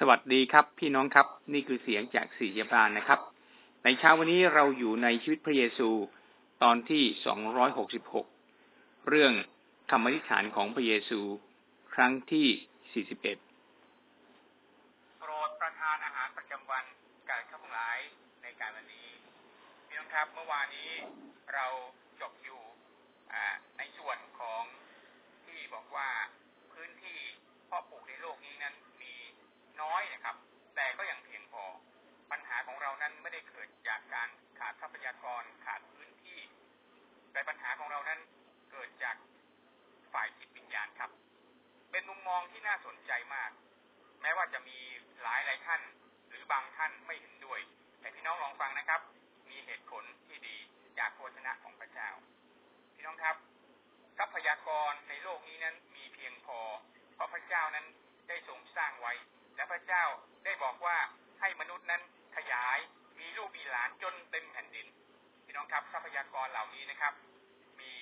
สวัสดีครับ พี่น้องครับ นี่คือเสียงจากสี่ยบาลนะครับ ในเช้าวันนี้เราอยู่ในชีวิตพระเยซูตอนที่สองร้อยหกสิบหกเรื่องคำอธิษฐานของพระเยซูครั้งที่สี่สิบเอ็ดโปรดประทานอาหารประจำวันกับข้าพหลายในการวันนี้พี่น้องครับเมื่อวานนี้เราจบอยู่ในส่วนของที่บอกว่าพื้นที่เพาะปลูกในโลกนี้นั้นน้อยนะครับ แต่ก็ยังเพียงพอ ปัญหาของเรานั้นไม่ได้เกิดจากการขาดทรัพยากรขาดพื้นที่ แต่ปัญหาของเรานั้นเกิดจากฝ่ายจิตวิญญาณครับ เป็นมุมมองที่น่าสนใจมาก แม้ว่าจะมีหลายหลายท่าน หรือบางท่านไม่เห็นด้วย แต่พี่น้องลองฟังนะครับ มีเหตุผลที่ดี จากโฆษณะของพระเจ้า พี่น้องครับ ทรัพยากรในโลกนี้นั้นมีเพียงพอ เพราะพระเจ้านั้นได้ทรงสร้างไว้ และพระเจ้าได้บอกว่าให้มนุษย์นั้นขยายมีลูกมีหลานจนเต็มแผ่นดิน พี่น้องครับ ทรัพยากรเหล่านี้นะครับ มี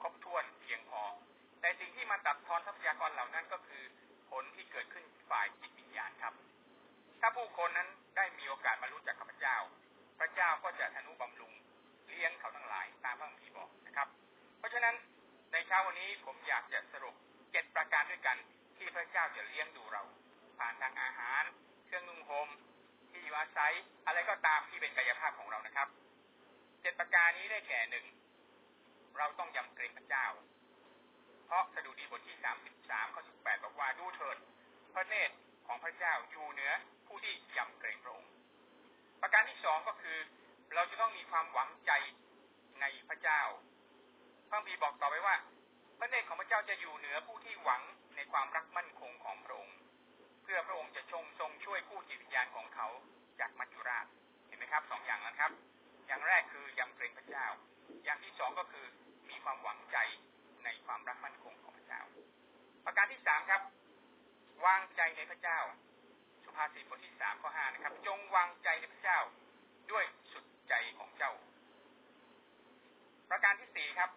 ครบถ้วนเพียงพอแต่สิ่งที่มาตัดทอนทรัพยากรเหล่านั้นก็คือผลที่เกิดขึ้นฝ่ายจิต นี้ผมอยากจะสรุปเจ็ดประการด้วยกัน ที่พระเจ้าจะเลี้ยงดูเรา ผ่านทางอาหาร เครื่องนุ่งห่มที่อยู่อาศัยอะไรก็ตามที่เป็นกายภาพของเรานะครับเจ็ดประการนี้ได้แก่หนึ่งเราต้องยำเกรงพระเจ้า เพราะสดุดีบทที่สามสิบสามข้อสิบแปดบอกว่าดูเถิดพระเนตรของพระเจ้าอยู่เหนือผู้ที่ยำเกรงพระองค์ประการที่สองก็คือ เราจะต้องมีความหวังใจในพระเจ้าพระบีบอกต่อไว้ว่า พระเนตรของพระเจ้าจะอยู่เหนือผู้ที่หวังในความรักมั่นคงของพระองค์ เพื่อพระองค์จะชงทรงช่วยกู้จิตวิญญาณของเขาจากมัจจุราชเห็นไหมครับสองอย่างนะครับ อย่างแรกคือยำเกรงพระเจ้า อย่างที่สองก็คือมีความหวังใจในความรักมั่นคงของพระเจ้า ประการที่สามครับ วางใจในพระเจ้า สุภาษิตบทที่สามข้อห้านะครับ จงวางใจในพระเจ้าด้วยสุดใจของเจ้า ประการที่สี่ครับ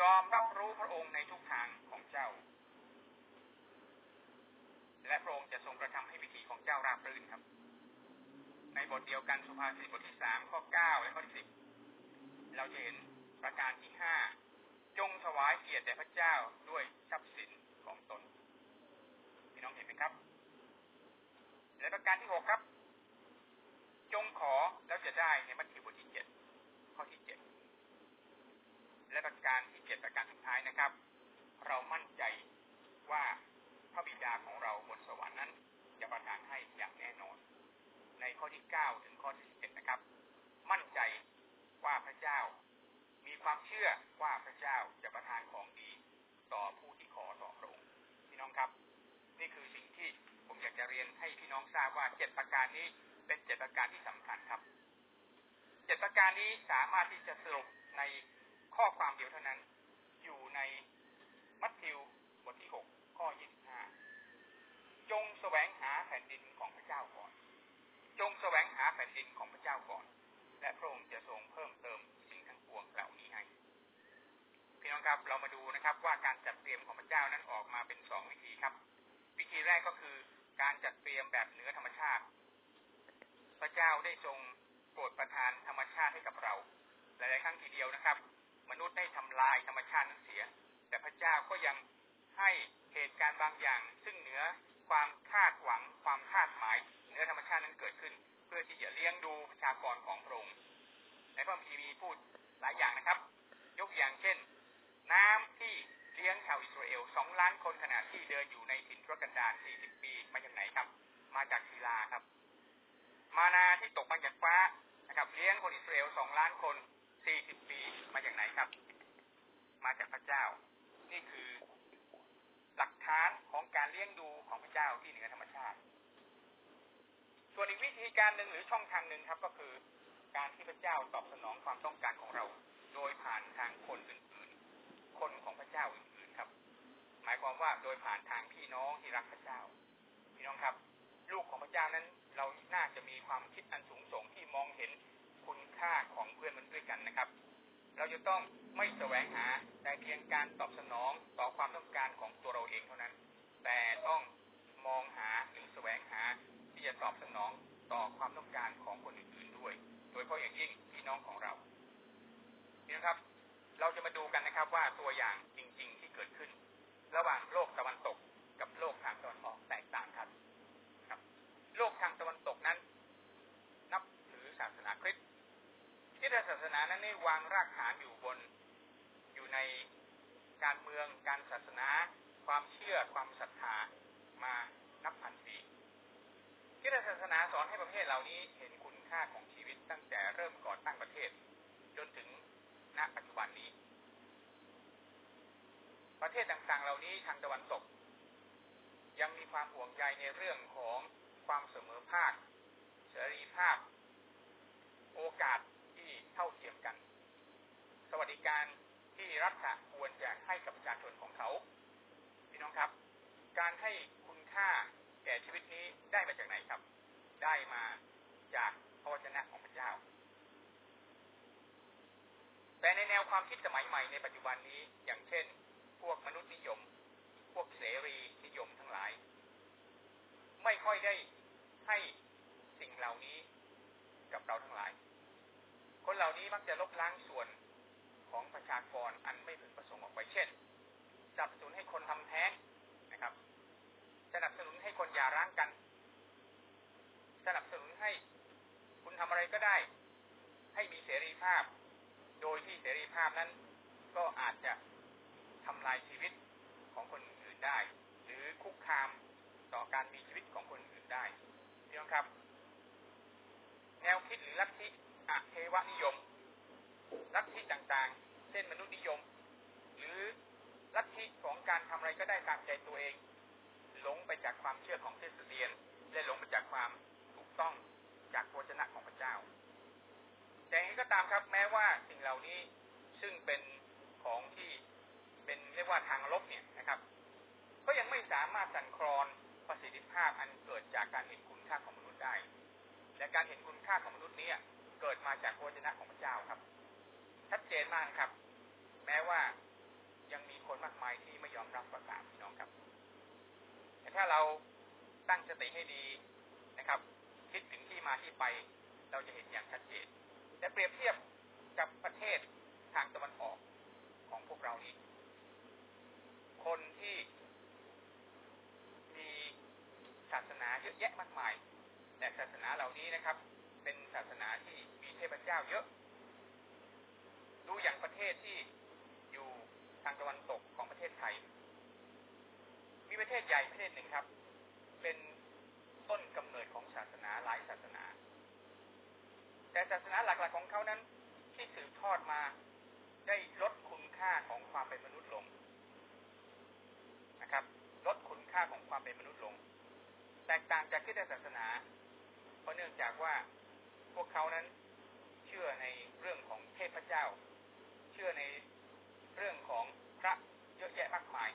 ยอมรับรู้พระองค์ในทุกทางของเจ้า และพระองค์จะทรงกระทำให้วิถีของเจ้าราบรื่นครับ ในบทเดียวกันสุภาษิตบทที่สามข้อเก้าและข้อที่สิบเราจะเห็นประการที่ห้าจงถวายเกียรติแด่พระเจ้าด้วยทรัพย์สินของตนพี่น้องเห็นไหมครับ และประการที่หกครับ จงขอแล้วจะได้ในมัทธิวบทที่เจ็ดข้อที่เจ็ด และประการที่เจ็ดประการสุดท้ายนะครับ เรามั่นใจว่าพระบิดาของเราบนสวรรค์นั้น จะประทานให้อย่างแน่นอน ในข้อที่เก้าถึงข้อที่สิบเอ็ดนะครับ มั่นใจว่าพระเจ้า มีความเชื่อว่าพระเจ้าจะประทานของดี ต่อผู้ที่ขอต่อพระองค์พี่น้องครับ นี่คือสิ่งที่ผมอยากจะเรียนให้พี่น้องทราบว่าเจ็ดประการนี้เป็นเจ็ดประการที่สำคัญครับเจ็ดประการนี้สามารถที่จะสรุปใน ข้อความเดียวเท่านั้น อยู่ในมัทธิวบทที่หกข้อยี่ห้าจงแสวงหาแผ่นดินของพระเจ้าก่อน จงแสวงหาแผ่นดินของพระเจ้าก่อน และพระองค์จะทรงเพิ่มเติมสิ่งทั้งปวงเหล่านี้ให้พี่น้องครับเรามาดูนะครับว่าการจัดเตรียมของพระเจ้านั้นออกมาเป็นสองวิธีครับ วิธีแรกก็คือการจัดเตรียมแบบเหนือธรรมชาติ พระเจ้าได้ทรงโปรดประทานธรรมชาติให้กับเรา หลาย ๆ ครั้งทีเดียวนะครับ มนุษย์ได้ทำลายธรรมชาตินั้นเสีย แต่พระเจ้าก็ยังให้เหตุการณ์บางอย่าง ซึ่งเหนือความคาดหวัง ความคาดหมายเนื้อธรรมชาตินั้นเกิดขึ้น เพื่อที่จะเลี้ยงดูประชากรของพระองค์ในพระคัมภีร์มีพูดหลายอย่างนะครับ ยกอย่างเช่น น้ำที่เลี้ยงชาวอิสราเอลสองล้านคนขณะที่เดินอยู่ในถิ่นทุรกันดาร40 ปีมาจากไหนครับ มาจากศิลาครับ มานาที่ตกมาจากฟ้านะครับ เลี้ยงคนอิสราเอลสองล้านคน 40ปีมาจากไหนครับ มาจากพระเจ้า นี่คือหลักฐานของการเลี้ยงดูของพระเจ้าที่เหนือธรรมชาติ ส่วนอีกวิธีการหนึ่งหรือช่องทางหนึ่งครับก็คือ การที่พระเจ้าตอบสนองความต้องการของเรา โดยผ่านทางคนอื่นๆ คนของพระเจ้าอื่นๆครับ หมายความว่าโดยผ่านทางพี่น้องที่รักพระเจ้า พี่น้องครับ ลูกของพระเจ้านั้นเราน่าจะมีความคิดอันสูงส่งที่มองเห็น คุณค่าของเพื่อนมันด้วยกันนะครับ เราจะต้องไม่แสวงหาแต่เพียงการตอบสนองต่อความต้องการของตัวเราเองเท่านั้น แต่ต้องมองหาหรือแสวงหาที่จะตอบสนองต่อความต้องการของคนอื่นๆด้วย โดยเฉพาะอย่างยิ่งพี่น้องของเรานี่นะครับ เราจะมาดูกันนะครับว่าตัวอย่างจริง ๆ ที่เกิดขึ้น ระหว่างโลกตะวันตกกับโลกทางตะวันออกแตกต่างกันครับ โลกทางตะวันตกนั้น นับถือศาสนาคริสต์ที่ศา สนานั้นได้วางรากฐานอยู่บน อยู่ในการเมืองการศาสนา ความเชื่อความศรัทธามานับพันปีที่ศาสนาสอนให้ประเทศเหล่านี้เห็นคุณค่าของชีวิตตั้งแต่เริ่มก่อตั้งประเทศ จนถึงณปัจจุบันนี้ ประเทศต่างๆ เหล่านี้ทางตะวันตก ยังมีความห่วงใยในเรื่องของความเสมอภาคเสรีภาพ โอกาสที่เท่าเทียมกัน สวัสดิการที่ รัฐควรจะให้กับประชาชนของเขาพี่น้องครับ การให้คุณค่าแก่ชีวิตนี้ได้มาจากไหนครับ ได้มาจากพระวจนะของพระเจ้า แต่ในแนวความคิดสมัยใหม่ในปัจจุบันนี้ อย่างเช่น พวกมนุษย์นิยม พวกเสรีนิยมทั้งหลาย ไม่ค่อยได้ให้สิ่งเหล่านี้กับเราทั้งหลาย คนเหล่านี้มักจะลบล้างส่วน ของประชากรอันไม่พึงประสงค์ออกไปเช่นสนับสนุนให้คนทำแท้งนะครับ สนับสนุนให้คนหย่าร้างกัน สนับสนุนให้คุณทำอะไรก็ได้ ให้มีเสรีภาพ โดยที่เสรีภาพนั้นก็อาจจะทำลายชีวิตของคนอื่นได้ หรือคุกคามต่อการมีชีวิตของคนอื่นได้พี่น้องครับ แนวคิดหรือลัทธิอะเทวนิยม ลัทธิต่างๆ เช่นมนุษยนิยม หรือลัทธิของการทำอะไรก็ได้ตามใจตัวเอง หลงไปจากความเชื่อของเทศเดียน และหลงไปจากความถูกต้องจากโภชนะของพระเจ้า แต่อย่างนี้ก็ตามครับแม้ว่าสิ่งเหล่านี้ซึ่งเป็นของที่เป็นเรียกว่าทางลบเนี่ยนะครับ ก็ยังไม่สามารถสั่นคลอนประสิทธิภาพอันเกิดจากการเห็นคุณค่าของมนุษย์ได้ และการเห็นคุณค่าของมนุษย์นี้เกิดมาจากโภชนะของพระเจ้าครับ ชัดเจนมากครับ แม้ว่ายังมีคนมากมายที่ไม่ยอมรับประกาศพี่น้องครับ แต่ถ้าเราตั้งสติให้ดีนะครับ คิดถึงที่มาที่ไป เราจะเห็นอย่างชัดเจนแต่เปรียบเทียบกับประเทศทางตะวันออกของพวกเรานี้ คนที่มีศาสนาเยอะแยะมากมาย แต่ศาสนาเหล่านี้นะครับ เป็นศาสนาที่มีเทพเจ้าเยอะ ดูอย่างประเทศที่อยู่ทางตะวันตกของประเทศไทย มีประเทศใหญ่ประเทศหนึ่งครับ เป็นต้นกำเนิดของศาสนาหลายศาสนา แต่ศาสนาหลักๆของเขานั้น ที่สืบทอดมาได้ลดคุณค่าของความเป็นมนุษย์ลงนะครับ ลดคุณค่าของความเป็นมนุษย์ลง แตกต่างจากคริสตศาสนา เพราะเนื่องจากว่าพวกเขานั้นเชื่อในเรื่องของเทพเจ้า เชื่อในเรื่องของพระเยอะแยะมากมาย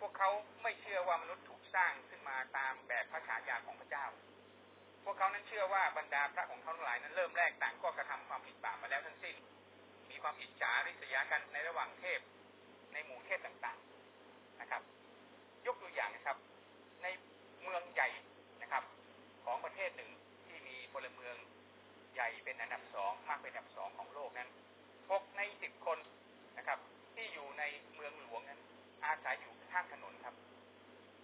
พวกเขาไม่เชื่อว่ามนุษย์ถูกสร้างขึ้นมาตามแบบพระฉายาของพระเจ้า พวกเขานั้นเชื่อว่าบรรดาพระของเขาทั้งหลายนั้นเริ่มแรกต่างก็กระทำความผิดบาปมาแล้วทั้งสิ้น มีความอิจฉาริษยากันในระหว่างเทพในหมู่เทพต่างๆนะครับ ยกตัวอย่างนะครับ ในเมืองใหญ่นะครับ ของประเทศหนึ่งที่มีพลเมืองใหญ่เป็นอันดับสองมากเป็นอันดับสองของโลกนั้นหกในสิบคนนะครับ ที่อยู่ในเมืองหลวงนั้น อาศัยอยู่ข้างถนนครับ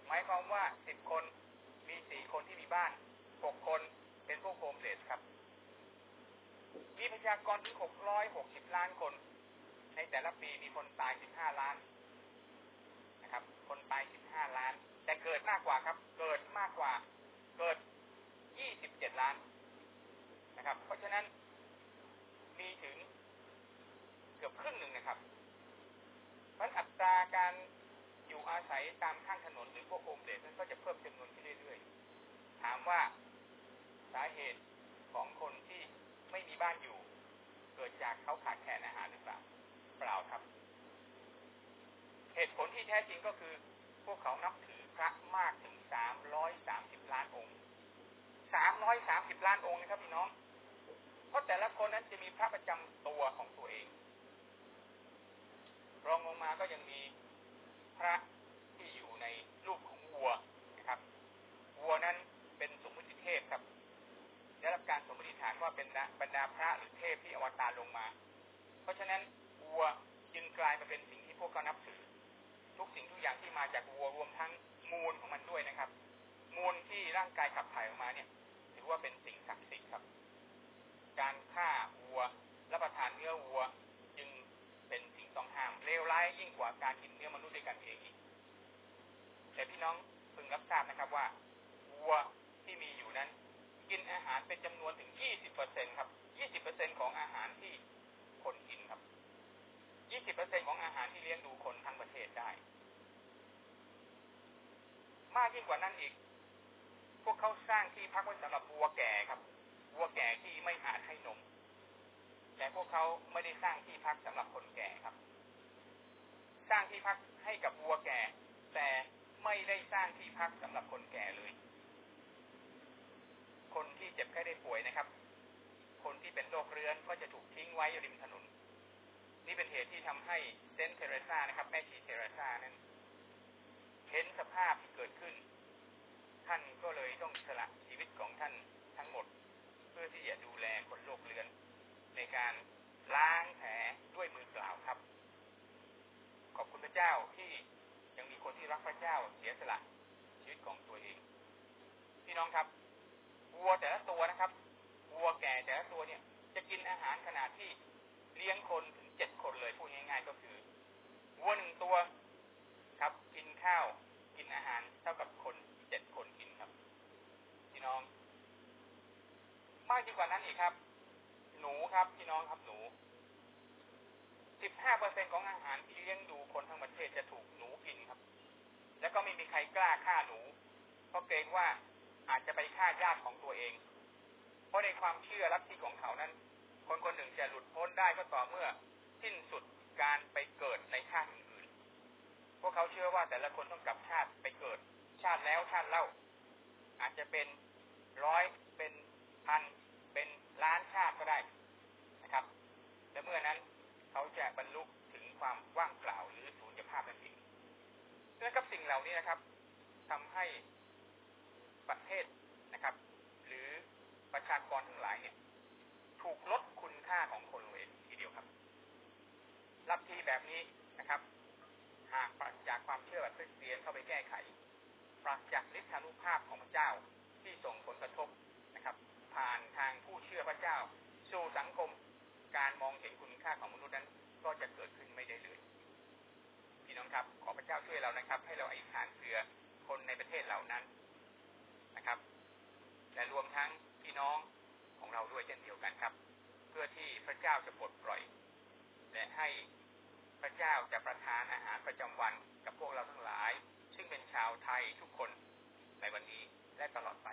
หมายความว่าสิบคนมีสี่คนที่มีบ้านหกคนเป็นพวกโฮมเลสครับ มีประ ชากรที่หกร้อยหกสิบล้านคน ในแต่ละปีมีคนตายสิบห้าล้านนะครับ คนตายสิบห้าล้าน แต่เกิดมากกว่าครับ เกิดมากกว่า เกิดยี่สิบเจ็ดล้านนะครับ เพราะฉะนั้นมีถึงเกือบครึ่งหนึ่งนะครับเพราะอัตราการอยู่อาศัยตามข้างถนนหรือพวกโฮมเลสนั้นก็จะเพิ่มจำนวนขึ้นเรื่อยๆ ถามว่าสาเหตุของคนที่ไม่มีบ้านอยู่ กิดจากเขาขาดแคลนอาหารหรือเปล่าเปล่าครับ เหตุผลที่แท้จริงก็คือ พวกเขานับถือพระมากถึงสามร้อยสามสิบล้านองค์สามร้อยสามสิบล้านองค์นะครับพี่น้อง เพราะแต่ละคนนั้นจะมีพระประจำตัวของตัวเอง รองลงมาก็ยังมีพระที่อยู่ในรูปของวัวนะครับ วัวนั้นเป็นสมมุติเทพ เป็นบรรดาพระหรือเทพที่อวตารลงมา เพราะฉะนั้นวัวจึงกลายมาเป็นสิ่งที่พวกเขานับถือ ทุกสิ่งทุกอย่างที่มาจากวัวรวมทั้งมูลของมันด้วยนะครับ มูลที่ร่างกายขับถ่ายออกมาเนี่ย ถือว่าเป็นสิ่งศักดิ์สิทธิ์ครับ การฆ่าวัวรับประทานเนื้อวัวจึงเป็นสิ่งต้องห้ามเลวร้ายยิ่งกว่าการกินเนื้อมนุษย์ด้วยกันเองอีกแต่พี่น้องพึงรับทราบนะครับว่าวัวที่มีอยู่นั้น กินอาหารเป็นจำนวนถึง20%ครับ20%ของอาหารที่คนกินครับ20%ของอาหารที่เลี้ยงดูคนทั้งประเทศได้ มากยิ่งกว่านั้นอีก พวกเขาสร้างที่พักไว้สำหรับวัวแก่ครับวัวแก่ที่ไม่อาจให้นม แต่พวกเขาไม่ได้สร้างที่พักสำหรับคนแก่ครับ สร้างที่พักให้กับวัวแก่ แต่ไม่ได้สร้างที่พักสำหรับคนแก่เลย คนที่เจ็บแค่ได้ป่วยนะครับ คนที่เป็นโรคเรื้อนก็จะถูกทิ้งไว้ริมถนน นี่เป็นเหตุที่ทำให้เซนเทเรซานะครับ แม่ชีเทเรซานั้นเห็นสภาพที่เกิดขึ้น ท่านก็เลยต้องสละชีวิตของท่านทั้งหมด เพื่อที่จะดูแลคนโรคเรื้อน ในการล้างแผลด้วยมือเปล่าครับ ขอบคุณพระเจ้าที่ยังมีคนที่รักพระเจ้าเสียสละชีวิตของตัวเอง พี่น้องครับ วัวแต่ละตัวนะครับวัวแก่แต่ละตัวเนี่ย จะกินอาหารขนาดที่เลี้ยงคนถึงเจ็ดคนเลยพูดง่ายๆก็คือวัวหนึ่งตัวครับ กินข้าวกินอาหารเท่ากับคนเจ็ดคนกินครับพี่น้อง มากยิ่งกว่านั้นอีกครับ หนูครับพี่น้องครับหนูสิบห้าเปอร์เซ็นของอาหารที่เลี้ยงดูคนทั้งประเทศจะถูกหนูกินครับ แล้วก็ไม่มีใครกล้าฆ่าหนู เพราะเกรงว่า อาจจะไปฆ่าญาติของตัวเอง เพราะในความเชื่อลัทธิของเขานั้น คนคนหนึ่งจะหลุดพ้นได้ก็ต่อเมื่อสิ้นสุดการไปเกิดในชาติอื่นๆ พวกเขาเชื่อว่าแต่ละคนต้องกลับชาติไปเกิด ชาติแล้วชาติเล่า อาจจะเป็นร้อยเป็นพันเป็นล้านชาติก็ได้นะครับ และเมื่อนั้นเขาจะบรรลุถึงความว่างเปล่าหรือสูญญภาพนั่นเองดังนั้นกับสิ่งเหล่านี้นะครับทำให้ ประเทศนะครับ หรือประชากรทั้งหลายเนี่ยถูกลดคุณค่าของคนลงเองทีเดียวครับลัทธิแบบนี้นะครับ หากปราศจากความเชื่อแบบคริสเตียนเข้าไปแก้ไข ปราศจากฤทธานุภาพของพระเจ้าที่ส่งผลกระทบนะครับ ผ่านทางผู้เชื่อพระเจ้า สู่สังคมการมองเห็นคุณค่าของมนุษย์นั้น ก็จะเกิดขึ้นไม่ได้เลยพี่น้องครับ ขอพระเจ้าช่วยเรานะครับ ให้เราอธิษฐานเพื่อคนในประเทศเหล่านั้น นะครับ และรวมทั้งพี่น้องของเราด้วยเช่นเดียวกันครับ เพื่อที่พระเจ้าจะปลดปล่อย และให้พระเจ้าจะประทานอาหารประจำวันกับพวกเราทั้งหลาย ซึ่งเป็นชาวไทยทุกคนในวันนี้และตลอดไป